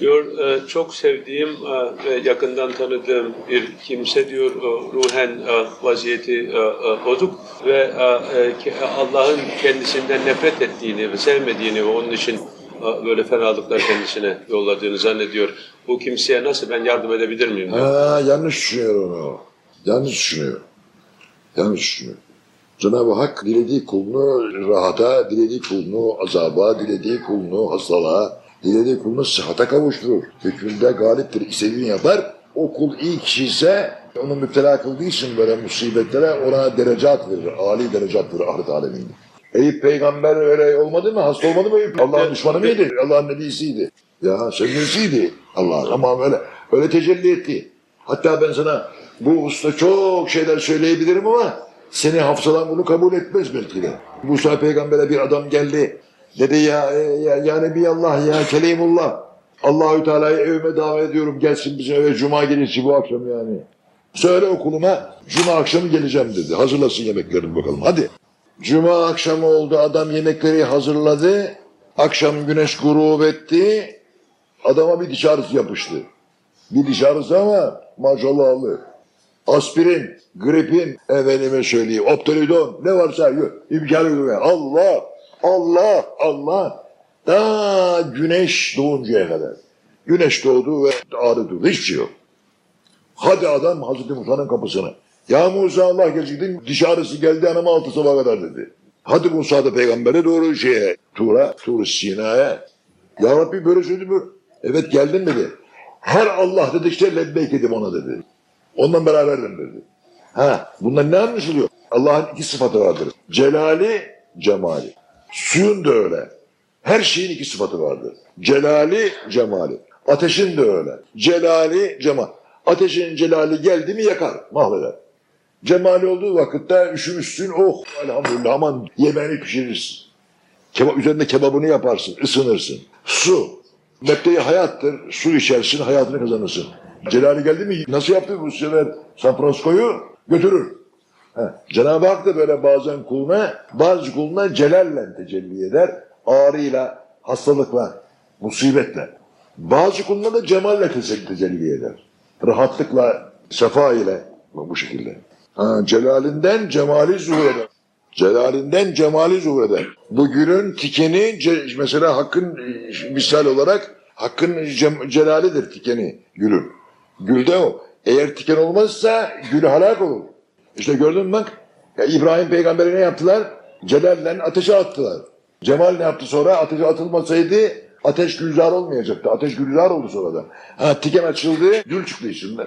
Diyor e, çok sevdiğim e, ve yakından tanıdığım bir kimse diyor e, ruhen vaziyeti bozuk ve Allah'ın kendisinden nefret ettiğini ve sevmediğini ve onun için böyle fenalıklar kendisine yolladığını zannediyor. Bu kimseye nasıl ben yardım edebilir miyim? Ha, yanlış düşünüyor onu. Yanlış düşünüyor. Yanlış düşünüyor. Cenab-ı Hak dilediği kulunu rahata, dilediği kulunu azaba, dilediği kulunu hastalığa, dilediği kulunu sıhhata kavuşturur. Hükmünde galiptir, istediğini yapar. O kul iyi kişi ise onu müptela kıldığı için böyle musibetlere ona derecat verir. Ali derecat verir ahiret aleminde. Eyüp peygamber öyle olmadı mı? Hasta olmadı mı Eyüp? Allah'ın düşmanı mıydı? Allah'ın nebisiydi. Ya sevgilisiydi Allah ama öyle öyle tecelli etti. Hatta ben sana bu hususta çok şeyler söyleyebilirim ama seni hafızalan bunu kabul etmez belki de. Musa peygambere bir adam geldi. Dedi ya, e, ya, ya Nebi Allah ya Kelimullah. Allahü Teala'yı evime davet ediyorum. Gelsin bizim eve cuma gecesi bu akşam yani. Söyle okuluma cuma akşamı geleceğim dedi. Hazırlasın yemeklerini bakalım hadi. Cuma akşamı oldu adam yemekleri hazırladı. Akşam güneş grup etti. Adama bir diş ağrısı yapıştı. Bir diş ağrısı ama maşallahlı. Aspirin, gripin, efendime söyleyeyim, optolidon ne varsa yok. İmkanı yok. Allah, Allah, Allah. Daha güneş doğuncaya kadar. Güneş doğdu ve ağrı durdu. Hiçbir şey yok. Hadi adam Hazreti Musa'nın kapısına. Ya Musa Allah geciktin diş ağrısı geldi anama altı sabah kadar dedi. Hadi Musa da peygambere doğru şeye Tur'a, Tur Sina'ya. Ya Rabbi böyle söyledi mi? Evet geldin dedi. Her Allah dedikçe lebbeyk dedim ona dedi. Ondan beraberdim dedi. Ha, bundan ne anlaşılıyor? Allah'ın iki sıfatı vardır. Celali, cemali. Suyun da öyle. Her şeyin iki sıfatı vardır. Celali, cemali. Ateşin de öyle. Celali, cemal. Ateşin celali geldi mi yakar, mahveder. Cemali olduğu vakitte üşümüşsün, oh elhamdülillah aman yemeğini pişirirsin. Kebap, üzerinde kebabını yaparsın, ısınırsın. Su, mebdeyi hayattır, su içersin, hayatını kazanırsın. Celali geldi mi, nasıl yaptı bu sefer San Francisco'yu? Götürür. Cenab-ı Hak da böyle bazen kuluna, bazı kuluna celalle tecelli eder. Ağrıyla, hastalıkla, musibetle. Bazı kuluna da cemalle te- tecelli eder. Rahatlıkla, sefa ile bu şekilde. Ha, celalinden cemali zuhur eder. Celalinden cemali zuhur eder. Bu gülün tikeni mesela hakkın e, misal olarak hakkın celalidir tikeni gülün. Gülde o. Eğer tiken olmazsa gül halak olur. İşte gördün mü bak. Ya İbrahim peygamberi ne yaptılar? Celallen ateşe attılar. Cemal ne yaptı sonra? Ateşe atılmasaydı ateş gülzar olmayacaktı. Ateş gülzar oldu sonra da. Ha, tiken açıldı, gül çıktı içinden.